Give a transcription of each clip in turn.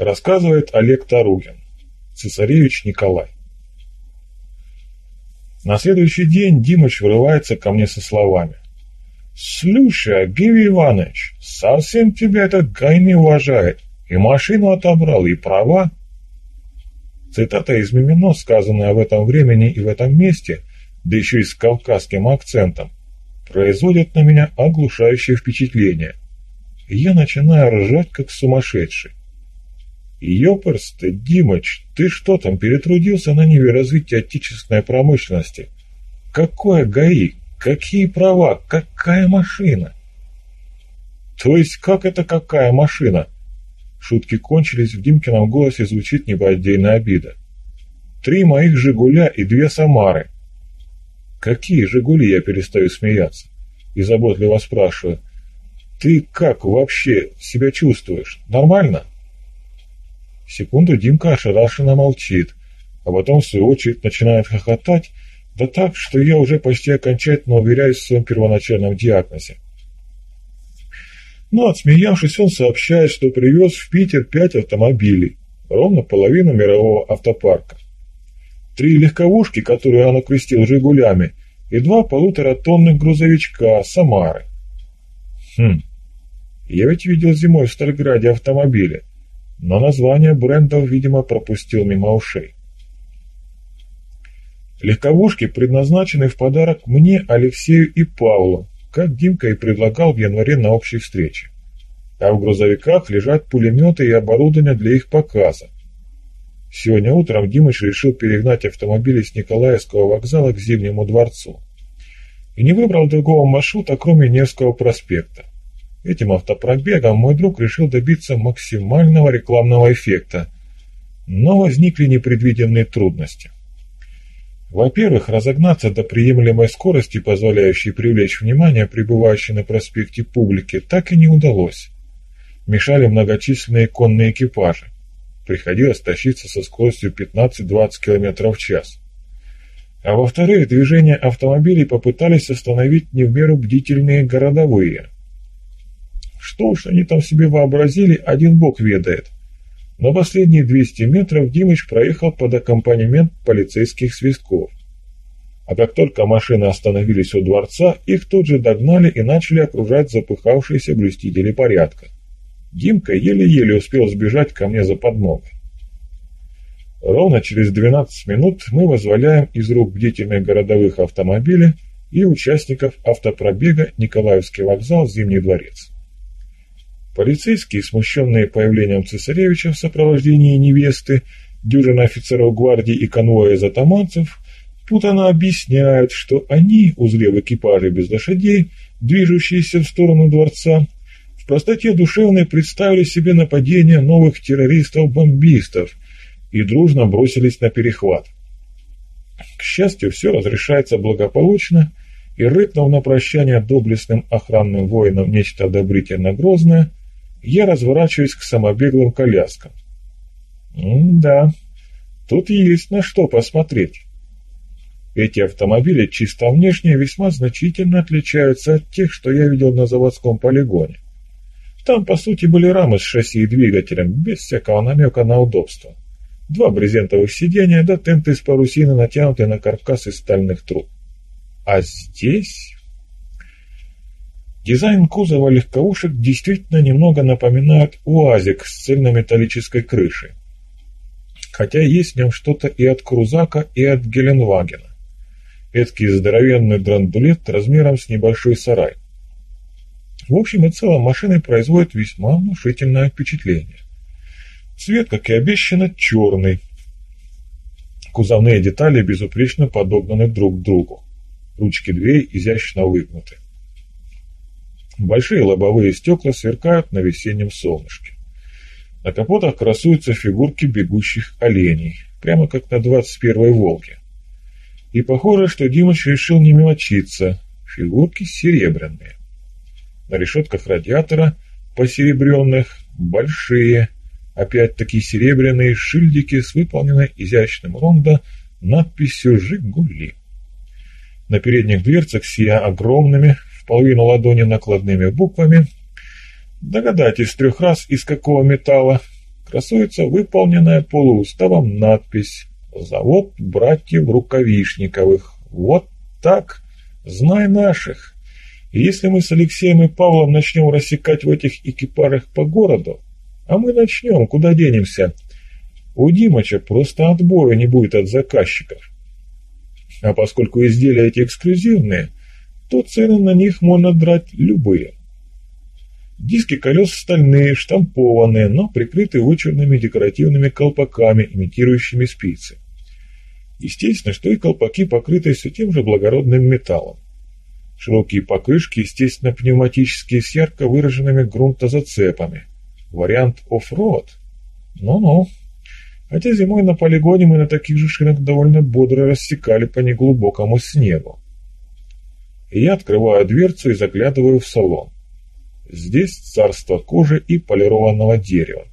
Рассказывает Олег Таругин, цесаревич Николай. На следующий день Димыч врывается ко мне со словами. «Слушай, Гиви Иванович, совсем тебя этот Гай не уважает. И машину отобрал, и права». Цитата из Мимино, сказанная в этом времени и в этом месте, да еще и с кавказским акцентом, производит на меня оглушающее впечатление. Я начинаю ржать, как сумасшедший. «Ёпрст, Димыч, ты что там, перетрудился на ниве развития отечественной промышленности? Какое ГАИ? Какие права? Какая машина?» «То есть как это какая машина?» Шутки кончились, в Димкином голосе звучит неподдельная обида. «Три моих «Жигуля» и две «Самары». «Какие «Жигули» я перестаю смеяться?» И заботливо спрашиваю. «Ты как вообще себя чувствуешь? Нормально?» Секунду Димка ошарашенно молчит, а потом в свою очередь начинает хохотать, да так, что я уже почти окончательно уверяюсь в своем первоначальном диагнозе. Но отсмеявшись, он сообщает, что привез в Питер пять автомобилей, ровно половину мирового автопарка. Три легковушки, которые он окрестил «Жигулями», и два полуторатонных грузовичка «Самары». Хм, я ведь видел зимой в Стальграде автомобили но название брендов, видимо, пропустил мимо ушей. Легковушки предназначены в подарок мне, Алексею и Павлу, как Димка и предлагал в январе на общей встрече. А в грузовиках лежат пулеметы и оборудование для их показа. Сегодня утром Димыч решил перегнать автомобили с Николаевского вокзала к Зимнему дворцу. И не выбрал другого маршрута, кроме Невского проспекта. Этим автопробегом мой друг решил добиться максимального рекламного эффекта, но возникли непредвиденные трудности. Во-первых, разогнаться до приемлемой скорости, позволяющей привлечь внимание прибывающей на проспекте публики, так и не удалось. Мешали многочисленные конные экипажи. Приходилось тащиться со скоростью 15-20 км в час. А во-вторых, движение автомобилей попытались остановить не в меру бдительные городовые – что уж они там себе вообразили, один бог ведает. На последние 200 метров Димыч проехал под аккомпанемент полицейских свистков. А как только машины остановились у дворца, их тут же догнали и начали окружать запыхавшиеся блюстители порядка. Димка еле-еле успел сбежать ко мне за подмогой. Ровно через 12 минут мы возволяем из рук бдительных городовых автомобиля и участников автопробега Николаевский вокзал Зимний дворец. Полицейские, смущенные появлением цесаревича в сопровождении невесты, дюжина офицеров гвардии и конвоя из атаманцев, путано объясняют, что они, узрев экипажи без лошадей, движущиеся в сторону дворца, в простоте душевной представили себе нападение новых террористов-бомбистов и дружно бросились на перехват. К счастью, все разрешается благополучно, и, рыкнув на прощание доблестным охранным воинам нечто одобрительно грозное, я разворачиваюсь к самобеглым коляскам. М-да, тут есть на что посмотреть. Эти автомобили чисто внешне весьма значительно отличаются от тех, что я видел на заводском полигоне. Там, по сути, были рамы с шасси и двигателем, без всякого намека на удобство. Два брезентовых сиденья, да тенты из парусины, натянутые на каркас из стальных труб. А здесь... Дизайн кузова легковушек действительно немного напоминает УАЗик с цельнометаллической крышей. Хотя есть в нем что-то и от Крузака, и от Геленвагена. Эдакий здоровенный драндулет размером с небольшой сарай. В общем и целом машины производят весьма внушительное впечатление. Цвет, как и обещано, черный. Кузовные детали безупречно подогнаны друг к другу. Ручки дверей изящно выгнуты. Большие лобовые стекла сверкают на весеннем солнышке. На капотах красуются фигурки бегущих оленей, прямо как на 21-й «Волге». И похоже, что Димыч решил не мелочиться, фигурки серебряные. На решетках радиатора, посеребренных, большие, опять-таки серебряные шильдики с выполненной изящным рондо надписью «Жигули». На передних дверцах сия огромными, половину ладони накладными буквами. Догадайтесь трех раз, из какого металла. красуется выполненная полууставом надпись «Завод братьев Рукавишниковых». Вот так, знай наших. И если мы с Алексеем и Павлом начнем рассекать в этих экипажах по городу, а мы начнем, куда денемся, у Димыча просто отбоя не будет от заказчиков. А поскольку изделия эти эксклюзивные, то цены на них можно драть любые. Диски колес стальные, штампованные, но прикрыты вычурными декоративными колпаками, имитирующими спицы. Естественно, что и колпаки покрыты все тем же благородным металлом. Широкие покрышки, естественно, пневматические с ярко выраженными грунтозацепами. Вариант оффроад? Ну-ну. Хотя зимой на полигоне мы на таких же шинах довольно бодро рассекали по неглубокому снегу. Я открываю дверцу и заглядываю в салон. Здесь царство кожи и полированного дерева.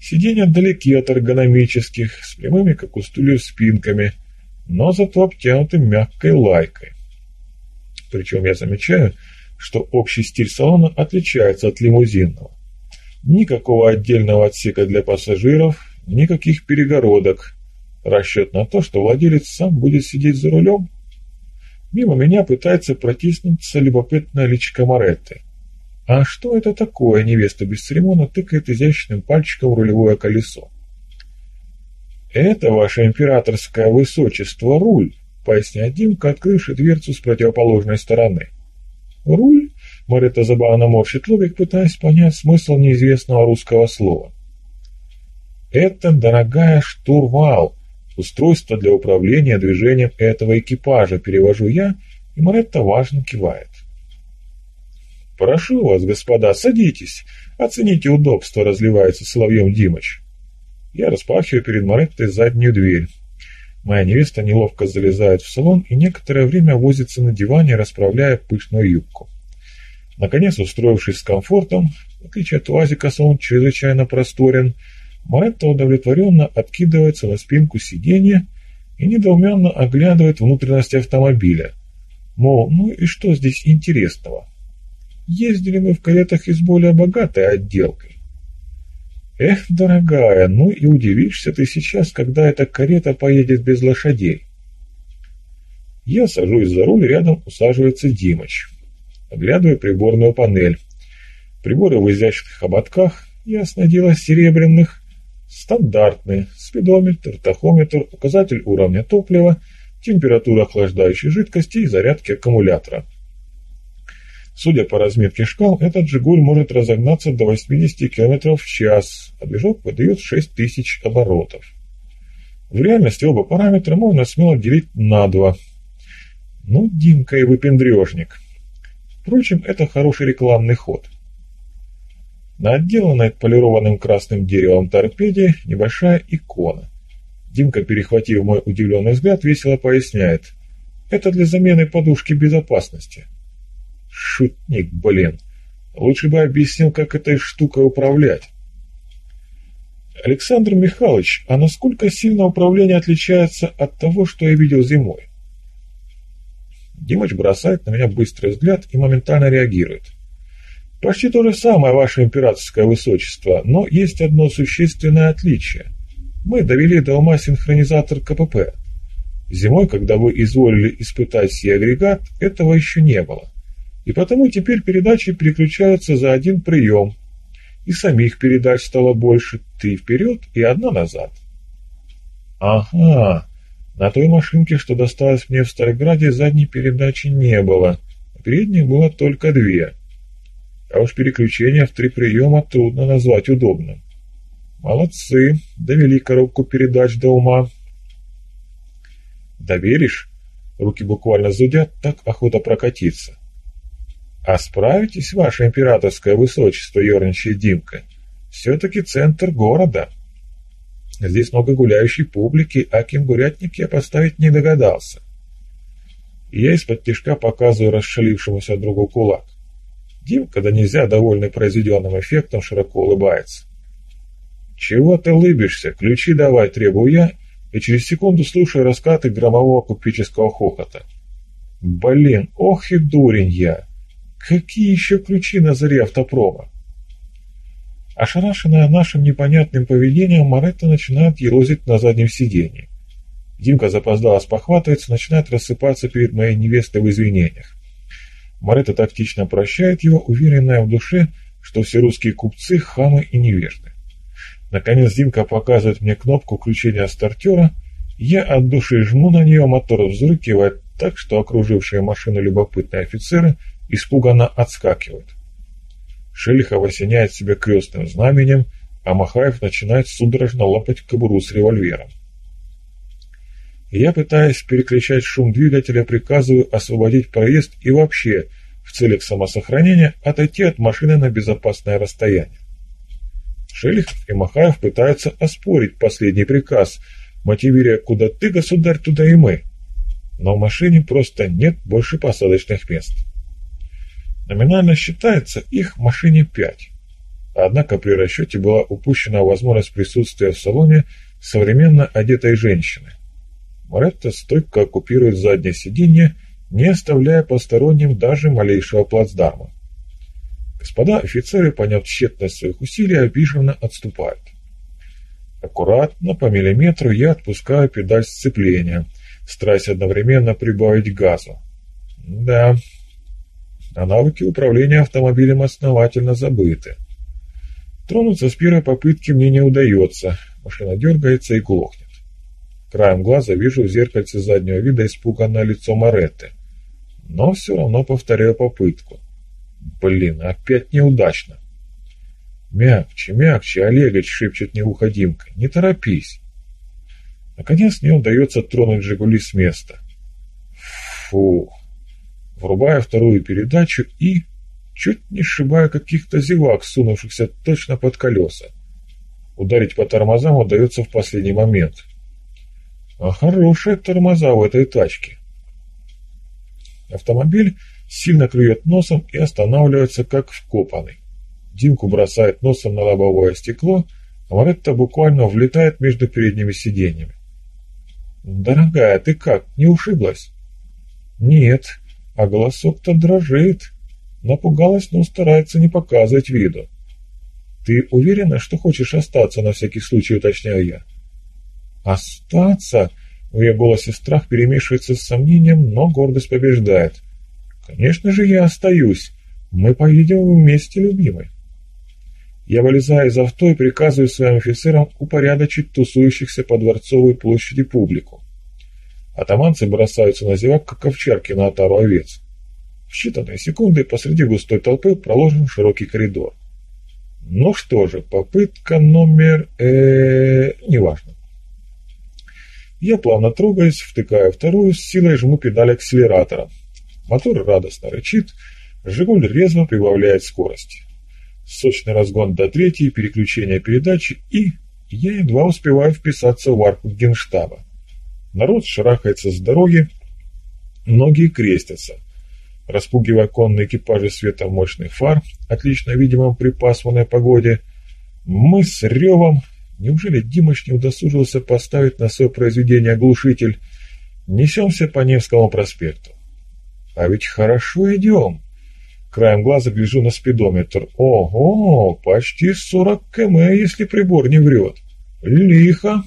Сиденья далеки от эргономических, с прямыми, как у стульев, спинками, но зато обтянуты мягкой лайкой. Причем я замечаю, что общий стиль салона отличается от лимузинного. Никакого отдельного отсека для пассажиров, никаких перегородок. Расчет на то, что владелец сам будет сидеть за рулем. Мимо меня пытается протиснуться любопытная личка Моретты. А что это такое, невеста без церемона тыкает изящным пальчиком рулевое колесо. «Это, ваше императорское высочество, руль», — поясняет Димка, открывший дверцу с противоположной стороны. «Руль?» — Марета забавно морщит лобик, пытаясь понять смысл неизвестного русского слова. «Это, дорогая, штурвал, устройство для управления движением этого экипажа», — перевожу я, и Маретта важно кивает. «Прошу вас, господа, садитесь. Оцените удобство», — разливается соловьем Димыч. Я распахиваю перед Мареттой заднюю дверь. Моя невеста неловко залезает в салон и некоторое время возится на диване, расправляя пышную юбку. Наконец, устроившись с комфортом, в отличие от УАЗика, салон чрезвычайно просторен, Маретта удовлетворенно откидывается на спинку сиденья и недоуменно оглядывает внутренности автомобиля. Мол, ну и что здесь интересного? Ездили мы в каретах и с более богатой отделкой. Эх, дорогая, ну и удивишься ты сейчас, когда эта карета поедет без лошадей. Я сажусь за руль, рядом усаживается Димыч. Оглядываю приборную панель. Приборы в изящных ободках, ясно дело, серебряных, стандартные, спидометр, тахометр, указатель уровня топлива, температура охлаждающей жидкости и зарядки аккумулятора. Судя по разметке шкал, этот «Жигуль» может разогнаться до 80 км в час, а движок выдает 6000 оборотов. В реальности оба параметра можно смело делить на два. Ну, Димка и выпендрежник. Впрочем, это хороший рекламный ход. На отделанной полированным красным деревом торпеде небольшая икона. Димка, перехватив мой удивленный взгляд, весело поясняет. Это для замены подушки безопасности. Шутник, блин. Лучше бы объяснил, как этой штукой управлять. Александр Михайлович, а насколько сильно управление отличается от того, что я видел зимой? Димыч бросает на меня быстрый взгляд и моментально реагирует. Почти то же самое, ваше императорское высочество, но есть одно существенное отличие. Мы довели до ума синхронизатор КПП. Зимой, когда вы изволили испытать сей агрегат, этого еще не было. И потому теперь передачи переключаются за один прием. И самих передач стало больше, три вперед и одна назад. Ага, на той машинке, что досталось мне в Старограде, задней передачи не было. Передних было только две. А уж переключение в три приема трудно назвать удобным. Молодцы, довели коробку передач до ума. Доверишь? Руки буквально зудят, так охота прокатиться. «А справитесь, ваше императорское высочество, ерничает Димка? Все-таки центр города. Здесь много гуляющей публики, а кенгурятник я поставить не догадался». я из-под тишка показываю расшалившемуся другу кулак. Димка, да нельзя, довольный произведенным эффектом, широко улыбается. «Чего ты лыбишься? Ключи давай!» – требую я, и через секунду слушаю раскаты громового купеческого хохота. «Блин, ох и дурень я!» Какие еще ключи на заре автопрома? Ошарашенная нашим непонятным поведением, Маретта начинает елозить на заднем сиденье. Димка запоздало спохватывается, начинает рассыпаться перед моей невестой в извинениях. Маретта тактично прощает его, уверенная в душе, что все русские купцы – хамы и невежды. Наконец Димка показывает мне кнопку включения стартера, я от души жму на нее, мотор взрыкивает так, что окружившие машину любопытные офицеры испуганно отскакивают. Шелихов осеняет себя крестным знаменем, а Махаев начинает судорожно лопать кобуру с револьвером. Я, пытаясь переключать шум двигателя, приказываю освободить проезд и вообще, в целях самосохранения, отойти от машины на безопасное расстояние. Шелихов и Махаев пытаются оспорить последний приказ, мотивируя «куда ты, государь, туда и мы». Но в машине просто нет больше посадочных мест. Номинально считается их в машине пять. Однако при расчете была упущена возможность присутствия в салоне современно одетой женщины. Моретта стойко оккупирует заднее сиденье, не оставляя посторонним даже малейшего плацдарма. Господа офицеры, поняв тщетность своих усилий, обиженно отступают. Аккуратно, по миллиметру, я отпускаю педаль сцепления, стараясь одновременно прибавить газу. Да, а навыки управления автомобилем основательно забыты. Тронуться с первой попытки мне не удается, машина дергается и глохнет. Краем глаза вижу в зеркальце заднего вида испуганное лицо Моретты. Но все равно повторяю попытку. Блин, опять неудачно. «Мягче, мягче, Олегович!» — шепчет мне ухо Димка. «Не торопись!» Наконец мне удается тронуть «Жигули» с места. Фух! врубая вторую передачу и чуть не сшибая каких-то зевак, сунувшихся точно под колеса. Ударить по тормозам удается в последний момент. А хорошие тормоза в этой тачке. Автомобиль сильно клюет носом и останавливается как вкопанный. Димку бросает носом на лобовое стекло, а Маретта буквально влетает между передними сиденьями. «Дорогая, ты как, не ушиблась?» «Нет», а голосок-то дрожит. Напугалась, но старается не показывать виду. «Ты уверена, что хочешь остаться, на всякий случай, уточняю я?» «Остаться?» В ее голосе страх перемешивается с сомнением, но гордость побеждает. «Конечно же я остаюсь. Мы поедем вместе, любимый». Я вылезаю из авто и приказываю своим офицерам упорядочить тусующихся по Дворцовой площади публику. Атаманцы бросаются на зевак, как овчарки на отару овец. В считанные секунды посреди густой толпы проложен широкий коридор. Ну что же, попытка номер... Э, неважно. Я плавно трогаюсь, втыкаю вторую, с силой жму педаль акселератора. Мотор радостно рычит, «Жигуль» резво прибавляет скорость. Сочный разгон до третьей, переключение передачи и... Я едва успеваю вписаться в арку генштаба. Народ шарахается с дороги, многие крестятся. Распугивая конные экипажи светом мощных фар, отлично видимым при пасмурной погоде, мы с ревом, неужели Димыч не удосужился поставить на свое произведение глушитель, несемся по Невскому проспекту. А ведь хорошо идем. Краем глаза гляжу на спидометр. Ого, почти 40 км, если прибор не врет. Лихо.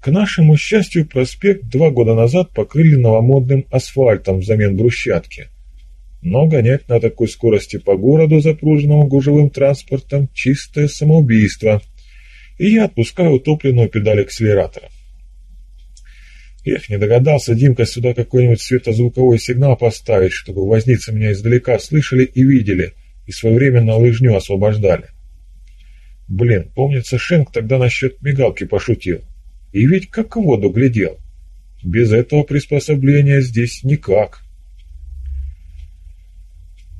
К нашему счастью, проспект два года назад покрыли новомодным асфальтом взамен брусчатки. Но гонять на такой скорости по городу, запруженному гужевым транспортом, чистое самоубийство. И я отпускаю утопленную педаль акселератора. Эх, не догадался Димка сюда какой-нибудь светозвуковой сигнал поставить, чтобы возницы меня издалека слышали и видели, и своевременно лыжню освобождали. Блин, помнится, Шенк тогда насчет мигалки пошутил. И ведь как в воду глядел. Без этого приспособления здесь никак.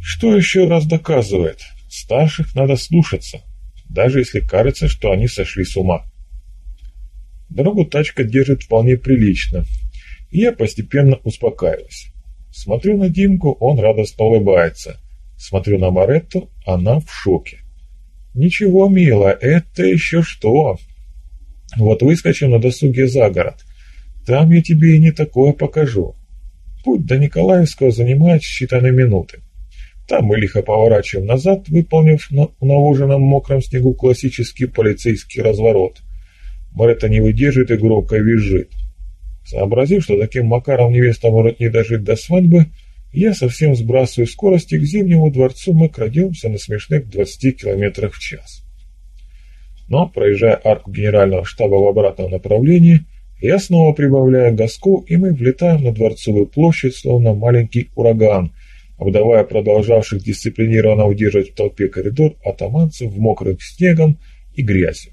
Что еще раз доказывает? Старших надо слушаться, даже если кажется, что они сошли с ума. Дорогу тачка держит вполне прилично, и я постепенно успокаиваюсь. Смотрю на Димку, он радостно улыбается. Смотрю на Маретту, она в шоке. «Ничего, милая, это еще что?» Вот выскочим на досуге за город. Там я тебе и не такое покажу. Путь до Николаевского занимает считанные минуты. Там мы лихо поворачиваем назад, выполнив на наложенном мокром снегу классический полицейский разворот. Марета не выдержит и громко визжит. Сообразив, что таким макаром невеста может не дожить до свадьбы, я совсем сбрасываю скорость и к Зимнему дворцу мы крадемся на смешных 20 км в час. Но, проезжая арку генерального штаба в обратном направлении, я снова прибавляю газку, и мы влетаем на Дворцовую площадь, словно маленький ураган, обдавая продолжавших дисциплинированно удерживать в толпе коридор атаманцев в мокрым снегом и грязью.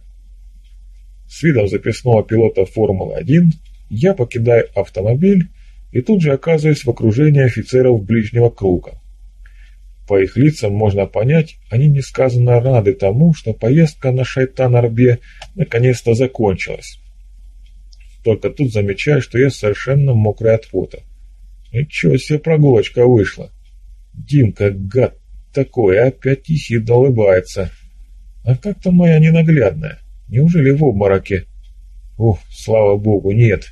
С видом записного пилота Формулы-1 я покидаю автомобиль и тут же оказываюсь в окружении офицеров ближнего круга. По их лицам можно понять, они несказанно рады тому, что поездка на Шайтан-Арбе наконец-то закончилась. Только тут замечаю, что я совершенно мокрый от пота. Ничего себе прогулочка вышла. Димка, гад такой, опять ехидно улыбается. А как то моя ненаглядная? Неужели в обмороке? Ух, слава богу, нет.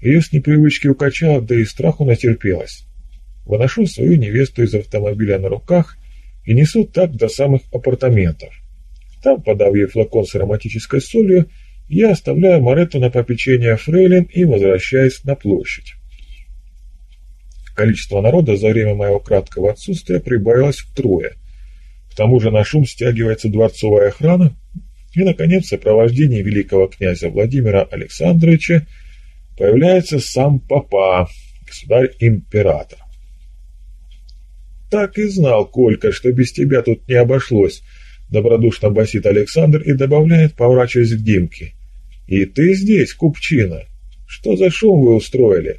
Ее с непривычки укачало, да и страху натерпелась. Выношу свою невесту из автомобиля на руках и несу так до самых апартаментов. Там, подав ей флакон с ароматической солью, я оставляю Морету на попечение фрейлин и возвращаюсь на площадь. Количество народа за время моего краткого отсутствия прибавилось втрое. К тому же на шум стягивается дворцовая охрана, и, наконец, в сопровождении великого князя Владимира Александровича появляется сам папа, государь-император. «Так и знал, Колька, что без тебя тут не обошлось», — добродушно басит Александр и добавляет, поворачиваясь к Димке. «И ты здесь, купчина? Что за шум вы устроили?»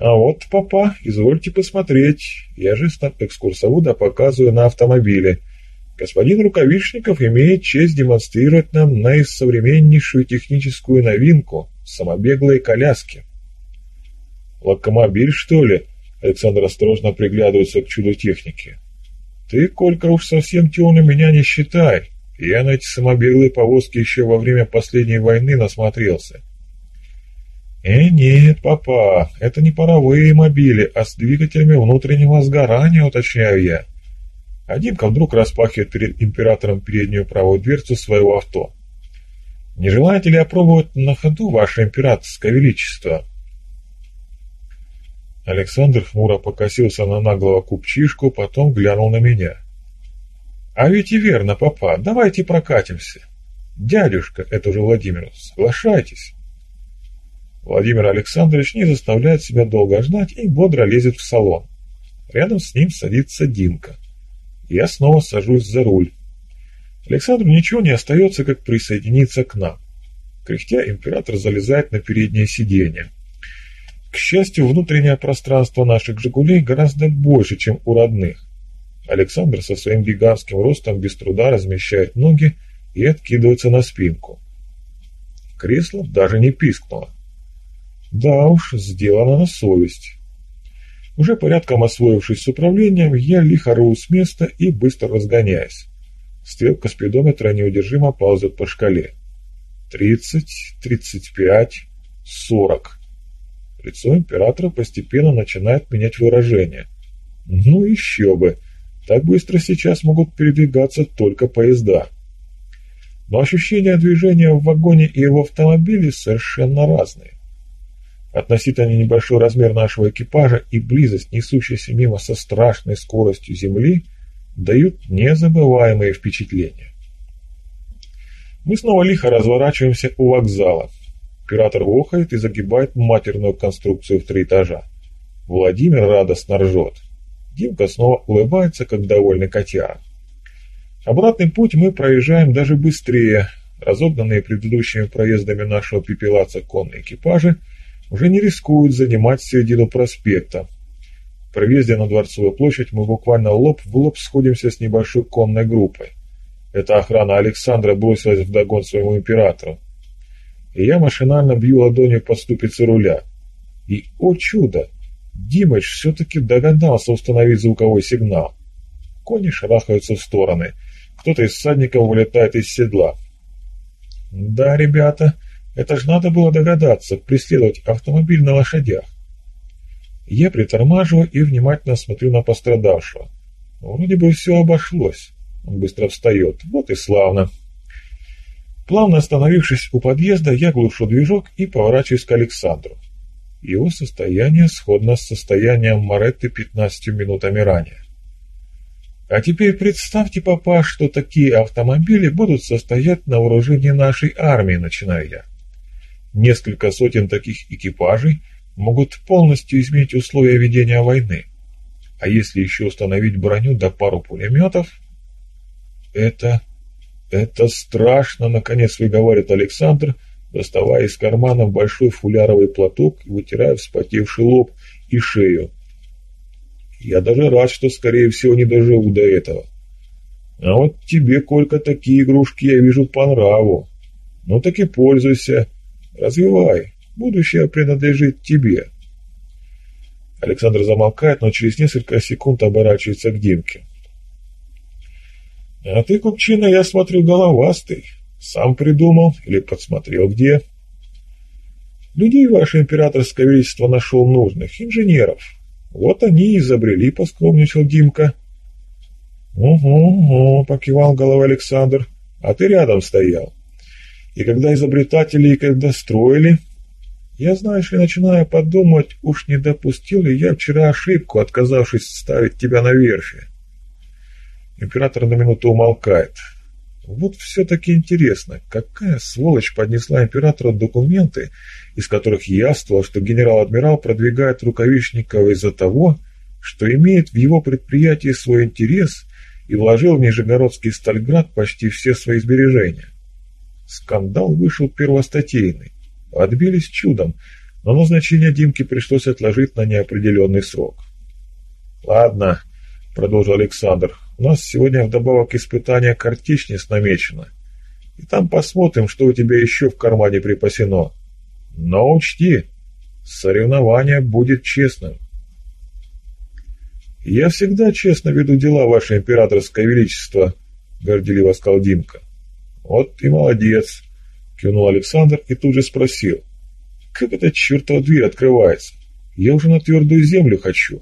«А вот, папа, извольте посмотреть. Я же экскурсовода показываю на автомобиле. Господин Рукавишников имеет честь демонстрировать нам наисовременнейшую техническую новинку — самобеглые коляски». «Локомобиль, что ли?» Александр осторожно приглядывается к чуду техники. «Ты, Колька, уж совсем темный меня не считай. Я на эти самобеглые повозки еще во время последней войны насмотрелся. «Э, нет, папа, это не паровые мобили, а с двигателями внутреннего сгорания, уточняю я». А Димка вдруг распахивает перед императором переднюю правую дверцу своего авто. «Не желаете ли опробовать на ходу, ваше императорское величество?» Александр хмуро покосился на наглого купчишку, потом глянул на меня. «А ведь и верно, папа, давайте прокатимся. Дядюшка, это уже Владимир, соглашайтесь». Владимир Александрович не заставляет себя долго ждать и бодро лезет в салон. Рядом с ним садится Димка. Я снова сажусь за руль. Александру ничего не остается, как присоединиться к нам. Кряхтя, император залезает на переднее сиденье. К счастью, внутреннее пространство наших «Жигулей» гораздо больше, чем у родных. Александр со своим гигантским ростом без труда размещает ноги и откидывается на спинку. Кресло даже не пискнуло. Да уж, сделано на совесть. Уже порядком освоившись с управлением, я лихо рву с места и быстро разгоняюсь. Стрелка спидометра неудержимо ползет по шкале. Тридцать, тридцать пять, сорок. Лицо императора постепенно начинает менять выражение. Ну еще бы, так быстро сейчас могут передвигаться только поезда. Но ощущения движения в вагоне и в автомобиле совершенно разные. Относительно небольшой размер нашего экипажа и близость, несущаяся мимо со страшной скоростью Земли, дают незабываемые впечатления. Мы снова лихо разворачиваемся у вокзала. Оператор охает и загибает матерную конструкцию в три этажа. Владимир радостно ржет. Димка снова улыбается, как довольный котяра. Обратный путь мы проезжаем даже быстрее. Разогнанные предыдущими проездами нашего пепелаца конные экипажи – уже не рискуют занимать середину проспекта. При въезде на Дворцовую площадь мы буквально лоб в лоб сходимся с небольшой конной группой. Эта охрана Александра бросилась вдогон своему императору. И я машинально бью ладонью по ступице руля. И, о чудо, Димыч все-таки догадался установить звуковой сигнал. Кони шарахаются в стороны. Кто-то из всадников вылетает из седла. «Да, ребята, это ж надо было догадаться, преследовать автомобиль на лошадях. Я притормаживаю и внимательно смотрю на пострадавшего. Вроде бы все обошлось. Он быстро встает. Вот и славно. Плавно остановившись у подъезда, я глушу движок и поворачиваюсь к Александру. Его состояние сходно с состоянием Моретты 15 минутами ранее. А теперь представьте, папа, что такие автомобили будут состоять на вооружении нашей армии, начинаю я. Несколько сотен таких экипажей могут полностью изменить условия ведения войны. А если еще установить броню да пару пулеметов... Это... это страшно, наконец выговаривает Александр, доставая из кармана большой фуляровый платок и вытирая вспотевший лоб и шею. Я даже рад, что, скорее всего, не доживу до этого. А вот тебе, Колька, такие игрушки я вижу по нраву. Ну так и пользуйся. Развивай. Будущее принадлежит тебе. Александр замолкает, но через несколько секунд оборачивается к Димке. «А ты, Купчина, я смотрю, головастый. Сам придумал или подсмотрел где?» «Людей ваше императорское величество нашел нужных, инженеров. Вот они и изобрели», — поскромничал Димка. «Угу, угу», — покивал головой Александр, — «а ты рядом стоял. И когда изобретатели, и когда строили, я, знаешь ли, начинаю подумать, уж не допустил ли я вчера ошибку, отказавшись ставить тебя на верфи. Император на минуту умолкает. Вот все-таки интересно, какая сволочь поднесла императору документы, из которых яствовало, что генерал-адмирал продвигает Рукавишникова из-за того, что имеет в его предприятии свой интерес и вложил в Нижегородский Стальград почти все свои сбережения. Скандал вышел первостатейный. Отбились чудом, но назначение Димки пришлось отложить на неопределенный срок. «Ладно», — продолжил Александр, — «у нас сегодня вдобавок испытание картичниц намечено, и там посмотрим, что у тебя еще в кармане припасено. Но учти, соревнование будет честным». «Я всегда честно веду дела, ваше императорское величество», — горделиво сказал Димка. «Вот и молодец», Кивнул Александр и тут же спросил. «Как эта чертова дверь открывается? Я уже на твердую землю хочу».